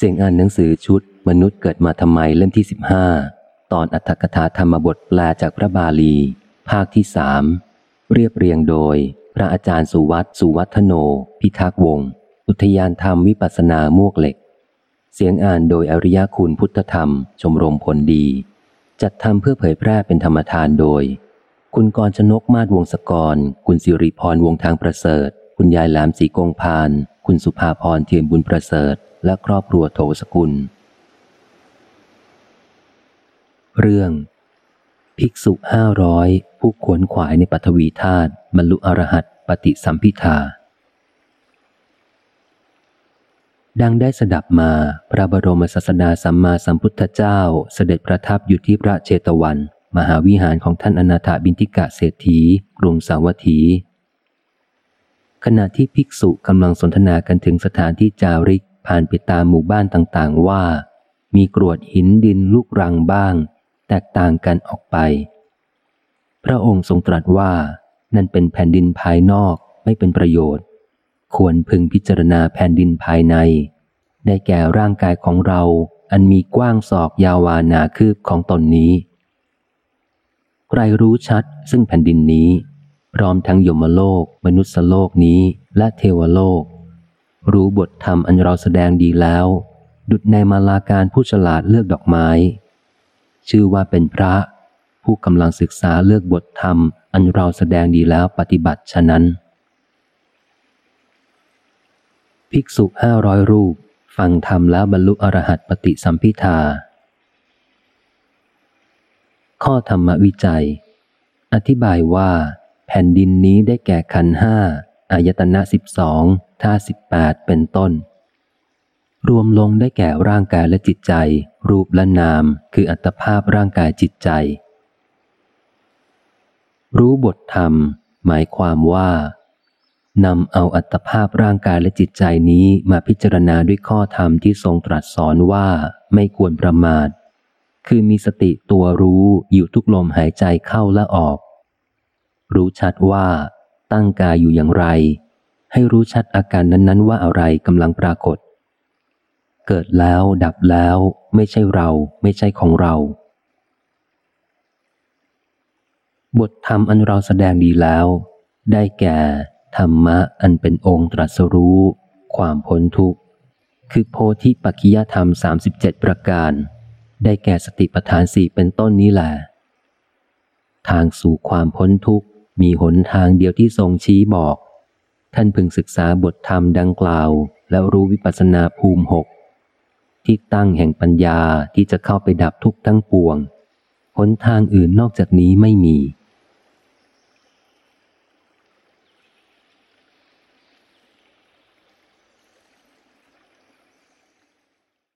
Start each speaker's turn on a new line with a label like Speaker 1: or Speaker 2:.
Speaker 1: เสียงอ่านหนังสือชุด มนุษย์เกิดมาทำไมเล่มที่สิบห้าตอนอัตถกถาธรรมบทแปลจากพระบาลี ภาคที่สามเรียบเรียงโดย พระอาจารย์สุวัตสุวัฒโน พิทักษ์วงศ์อุทยานธรรมวิปัสนามวกเหล็ก เสียงอ่านโดยอริยคุณพุทธธรรม ชมรมผลดี จัดทำเพื่อเผยแพร่เป็นธรรมทานโดย คุณกรชนกมาศวงศกร คุณสิริพรวงทางประเสริฐ คุณยายแหลมสีกงพาน คุณสุภาพรเทียมบุญประเสริฐ และครอบครัวโถสกุล เรื่อง ภิกษุห้าร้อยผู้ขวนขวายในปัทวีธาตุบรรลุอรหัตปฏิสัมพิทาดังได้สดับมาพระบรมศาสดาสัมมาสัมพุทธเจ้าเสด็จประทับอยู่ที่พระเจตวัน มหาวิหารของท่านอนาถบินทิกะเศรษฐีกรุงสาวัตถี ขณะที่ภิกษุกำลังสนทนากันถึงสถานที่จาริก ผ่านไปตามหมู่บ้านต่างๆว่า มีกรวดหินดินลูกรังบ้าง แตกต่างกันออกไป พระองค์ทรงตรัสว่านั่นเป็นแผ่นดินภายนอกไม่เป็นประโยชน์ ควรพึงพิจารณาแผ่นดินภายใน ได้แก่ร่างกายของเราอันมีกว้างศอกยาววานาคืบของตนนี้ ใครรู้ชัดซึ่งแผ่นดินนี้ พร้อมทั้งยมโลก มนุษยโลกนี้และเทวโลก รู้บทธรรมอันเราแสดงดีแล้ว ดุดในมาลาการผู้ฉลาดเลือกดอกไม้ ชื่อว่าเป็นพระ ผู้กำลังศึกษาเลือกบทธรรม อันเราแสดงดีแล้วปฏิบัติฉะนั้น ภิกษุห้าร้อยรูป ฟังธรรมแล้วบรรลุอรหัตปฏิสัมพิทา ข้อธรรมวิจัย อธิบายว่า แผ่นดินนี้ได้แก่ขันห้า อายตนะสิบสองท่าสิบแปดเป็นต้น รวมลงได้แก่ร่างกายและจิตใจ รูปและนาม คืออัตภาพร่างกายจิตใจ รู้บทธรรม หมายความว่านำเอาอัตภาพร่างกายและจิตใจนี้มาพิจารณาด้วยข้อธรรมที่ทรงตรัสสอนว่าไม่ควรประมาท คือมีสติตัวรู้อยู่ทุกลมหายใจเข้าและออก รู้ชัดว่า ตั้งกายอยู่อย่างไร ให้รู้ชัดอาการนั้นๆ ว่าอะไรกำลังปรากฏ เกิดแล้วดับแล้วไม่ใช่เราไม่ใช่ของเรา บทธรรมอันเราแสดงดีแล้ว ได้แก่ธรรมะอันเป็นองค์ตรัสรู้ ความพ้นทุกข์ คือโพธิปัจจยธรรม 37 ประการ ได้แก่สติปัฏฐานสี่เป็นต้นนี้แหละทางสู่ความพ้นทุกข์ มีหนทางเดียวที่ทรงชี้บอก ท่านพึงศึกษาบทธรรมดังกล่าว แล้วรู้วิปัสสนาภูมิหกที่ตั้งแห่งปัญญาที่จะเข้าไปดับทุกข์ทั้งปวงหนทางอื่นนอกจากนี้ไม่มี